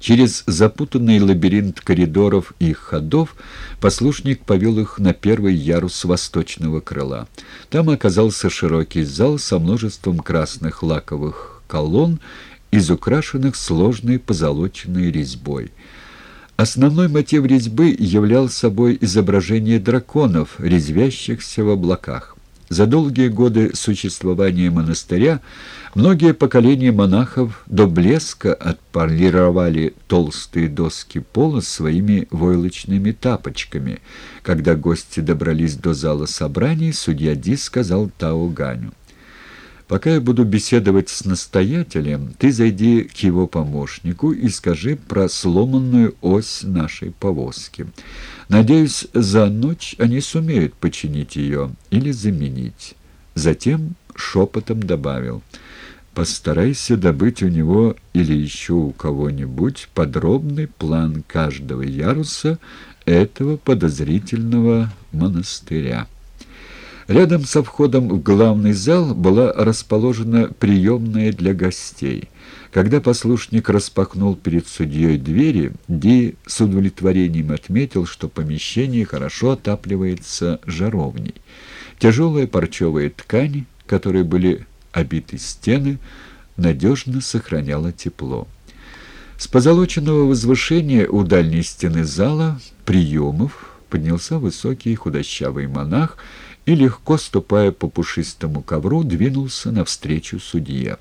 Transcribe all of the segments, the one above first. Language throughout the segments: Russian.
Через запутанный лабиринт коридоров и ходов послушник повел их на первый ярус восточного крыла. Там оказался широкий зал со множеством красных лаковых колонн, изукрашенных сложной позолоченной резьбой. Основной мотив резьбы являл собой изображение драконов, резвящихся в облаках. За долгие годы существования монастыря многие поколения монахов до блеска отполировали толстые доски пола своими войлочными тапочками. Когда гости добрались до зала собраний, судья Ди сказал Тао Ганю. Пока я буду беседовать с настоятелем, ты зайди к его помощнику и скажи про сломанную ось нашей повозки. Надеюсь, за ночь они сумеют починить ее или заменить. Затем шепотом добавил, постарайся добыть у него или еще у кого-нибудь подробный план каждого яруса этого подозрительного монастыря. Рядом со входом в главный зал была расположена приемная для гостей. Когда послушник распахнул перед судьей двери, Ди с удовлетворением отметил, что помещение хорошо отапливается жаровней. Тяжелые парчевые ткани, которые были обиты стены, надежно сохраняла тепло. С позолоченного возвышения у дальней стены зала приемов поднялся высокий худощавый монах, и, легко ступая по пушистому ковру, двинулся навстречу судье.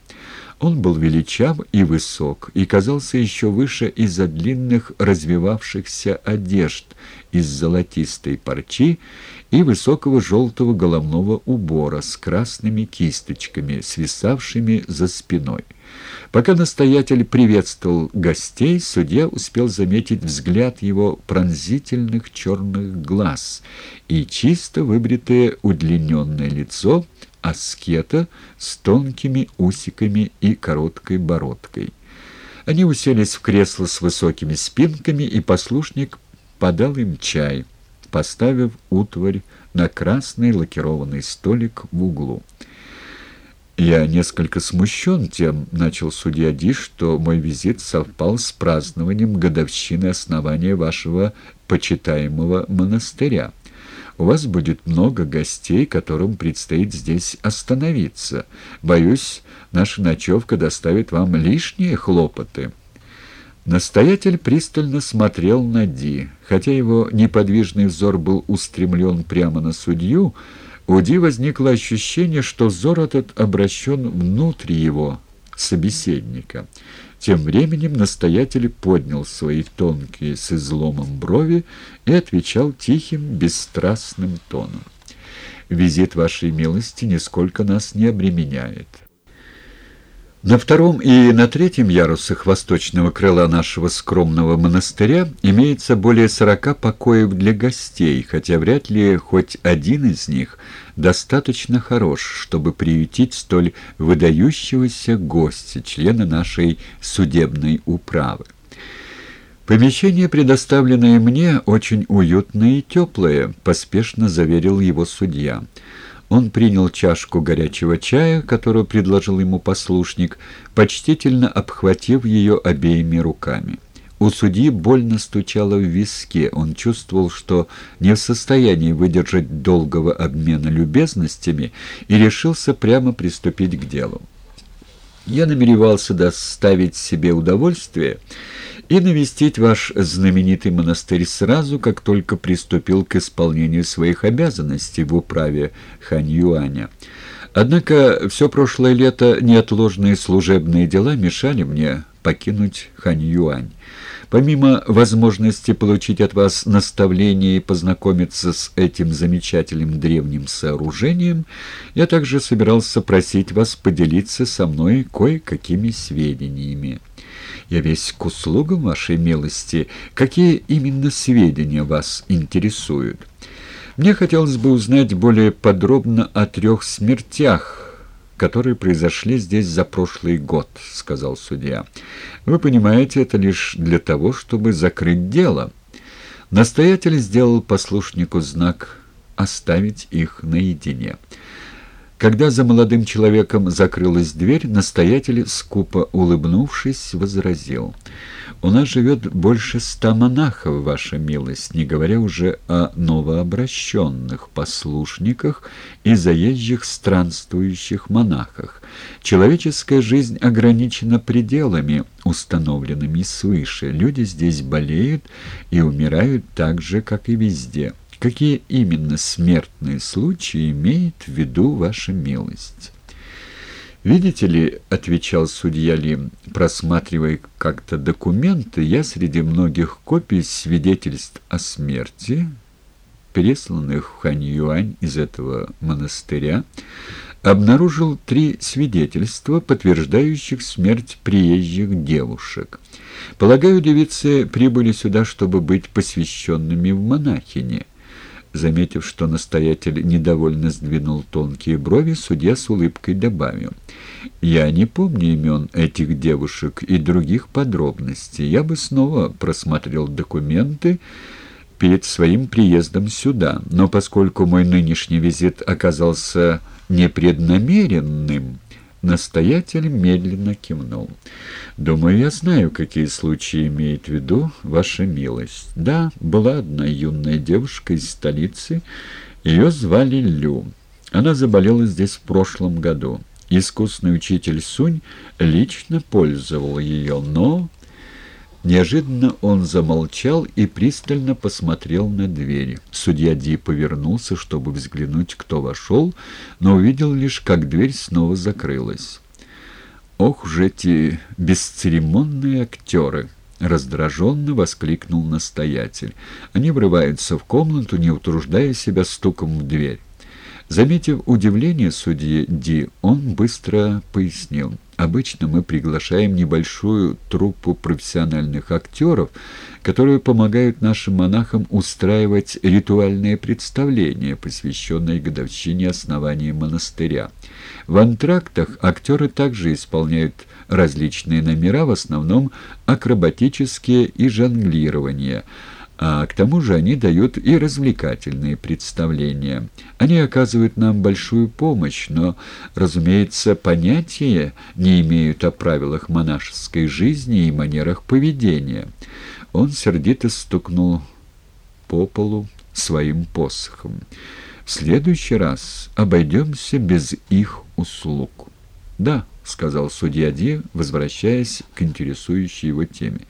Он был величав и высок, и казался еще выше из-за длинных развивавшихся одежд из золотистой парчи и высокого желтого головного убора с красными кисточками, свисавшими за спиной. Пока настоятель приветствовал гостей, судья успел заметить взгляд его пронзительных черных глаз и чисто выбритое удлиненное лицо аскета с тонкими усиками и короткой бородкой. Они уселись в кресло с высокими спинками, и послушник подал им чай, поставив утварь на красный лакированный столик в углу. «Я несколько смущен тем, — начал судья Ди, — что мой визит совпал с празднованием годовщины основания вашего почитаемого монастыря. У вас будет много гостей, которым предстоит здесь остановиться. Боюсь, наша ночевка доставит вам лишние хлопоты». Настоятель пристально смотрел на Ди. Хотя его неподвижный взор был устремлен прямо на судью, у Ди возникло ощущение, что взор этот обращен внутрь его, собеседника. Тем временем настоятель поднял свои тонкие с изломом брови и отвечал тихим, бесстрастным тоном. «Визит вашей милости нисколько нас не обременяет». На втором и на третьем ярусах восточного крыла нашего скромного монастыря имеется более сорока покоев для гостей, хотя вряд ли хоть один из них достаточно хорош, чтобы приютить столь выдающегося гостя, члена нашей судебной управы. «Помещение, предоставленное мне, очень уютное и теплое», — поспешно заверил его судья. Он принял чашку горячего чая, которую предложил ему послушник, почтительно обхватив ее обеими руками. У судьи больно стучало в виске. Он чувствовал, что не в состоянии выдержать долгого обмена любезностями и решился прямо приступить к делу. Я намеревался доставить себе удовольствие и навестить ваш знаменитый монастырь сразу, как только приступил к исполнению своих обязанностей в управе Хань-Юаня. Однако все прошлое лето неотложные служебные дела мешали мне покинуть Хань-Юань. Помимо возможности получить от вас наставление и познакомиться с этим замечательным древним сооружением, я также собирался просить вас поделиться со мной кое-какими сведениями. Я весь к услугам вашей милости. Какие именно сведения вас интересуют? Мне хотелось бы узнать более подробно о трех смертях, которые произошли здесь за прошлый год», — сказал судья. «Вы понимаете, это лишь для того, чтобы закрыть дело». Настоятель сделал послушнику знак «оставить их наедине». Когда за молодым человеком закрылась дверь, настоятель, скупо улыбнувшись, возразил. «У нас живет больше ста монахов, ваша милость, не говоря уже о новообращенных послушниках и заезжих странствующих монахах. Человеческая жизнь ограничена пределами, установленными свыше. Люди здесь болеют и умирают так же, как и везде». Какие именно смертные случаи имеет в виду ваша милость? «Видите ли, — отвечал судья Ли, просматривая как-то документы, я среди многих копий свидетельств о смерти, пересланных в Хань-Юань из этого монастыря, обнаружил три свидетельства, подтверждающих смерть приезжих девушек. Полагаю, девицы прибыли сюда, чтобы быть посвященными в монахини». Заметив, что настоятель недовольно сдвинул тонкие брови, судья с улыбкой добавил. «Я не помню имен этих девушек и других подробностей. Я бы снова просмотрел документы перед своим приездом сюда, но поскольку мой нынешний визит оказался непреднамеренным...» Настоятель медленно кивнул. «Думаю, я знаю, какие случаи имеет в виду ваша милость. Да, была одна юная девушка из столицы, ее звали Лю. Она заболела здесь в прошлом году. Искусный учитель Сунь лично пользовал ее, но Неожиданно он замолчал и пристально посмотрел на дверь. Судья Ди повернулся, чтобы взглянуть, кто вошел, но увидел лишь, как дверь снова закрылась. «Ох уж эти бесцеремонные актеры!» — раздраженно воскликнул настоятель. Они врываются в комнату, не утруждая себя стуком в дверь. Заметив удивление судьи Ди, он быстро пояснил. Обычно мы приглашаем небольшую труппу профессиональных актеров, которые помогают нашим монахам устраивать ритуальные представления, посвященные годовщине основания монастыря. В антрактах актеры также исполняют различные номера, в основном акробатические и жонглирование – а к тому же они дают и развлекательные представления. Они оказывают нам большую помощь, но, разумеется, понятия не имеют о правилах монашеской жизни и манерах поведения. Он сердито стукнул по полу своим посохом. «В следующий раз обойдемся без их услуг». «Да», — сказал судья Ди, возвращаясь к интересующей его теме.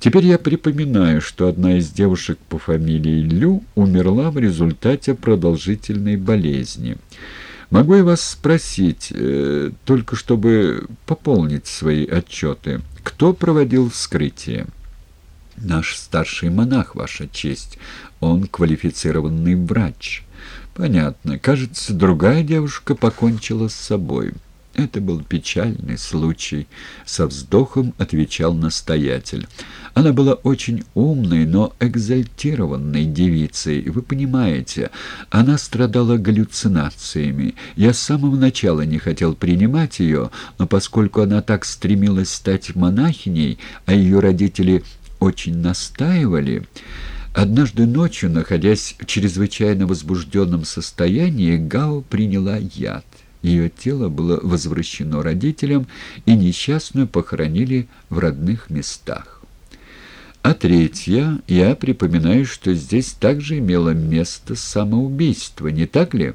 Теперь я припоминаю, что одна из девушек по фамилии Лю умерла в результате продолжительной болезни. Могу я вас спросить, э, только чтобы пополнить свои отчеты, кто проводил вскрытие? Наш старший монах, Ваша честь. Он квалифицированный врач. Понятно. Кажется, другая девушка покончила с собой. Это был печальный случай, со вздохом отвечал настоятель. Она была очень умной, но экзальтированной девицей. Вы понимаете, она страдала галлюцинациями. Я с самого начала не хотел принимать ее, но поскольку она так стремилась стать монахиней, а ее родители очень настаивали... Однажды ночью, находясь в чрезвычайно возбужденном состоянии, Гао приняла яд. Ее тело было возвращено родителям, и несчастную похоронили в родных местах. А третья, я припоминаю, что здесь также имело место самоубийство, не так ли?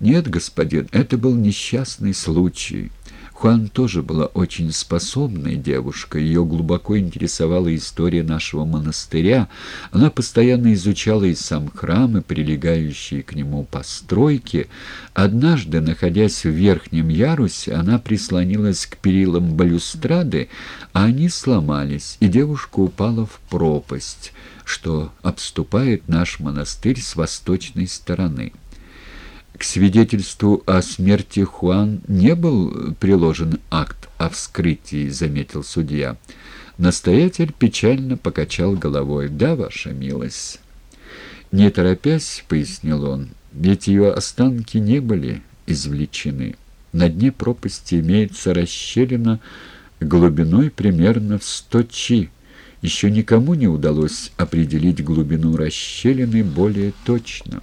Нет, господин, это был несчастный случай. Хуан тоже была очень способной девушкой, ее глубоко интересовала история нашего монастыря. Она постоянно изучала и сам храм, и прилегающие к нему постройки. Однажды, находясь в верхнем ярусе, она прислонилась к перилам балюстрады, а они сломались, и девушка упала в пропасть, что обступает наш монастырь с восточной стороны. К свидетельству о смерти Хуан не был приложен акт о вскрытии, заметил судья. Настоятель печально покачал головой. «Да, ваша милость». «Не торопясь», — пояснил он, — «ведь ее останки не были извлечены. На дне пропасти имеется расщелина глубиной примерно в сто чи. Еще никому не удалось определить глубину расщелины более точно».